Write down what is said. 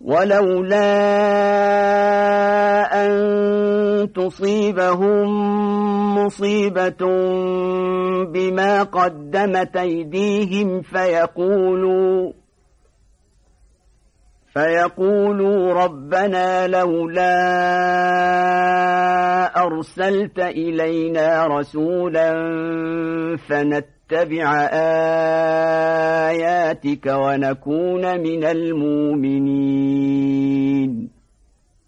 ولولا أن تصيبهم مصيبة بما قدمت أيديهم فيقولوا فيقولوا ربنا لولا أرسلت إلينا رسولا فنتبع آياتك ونكون من المؤمنين.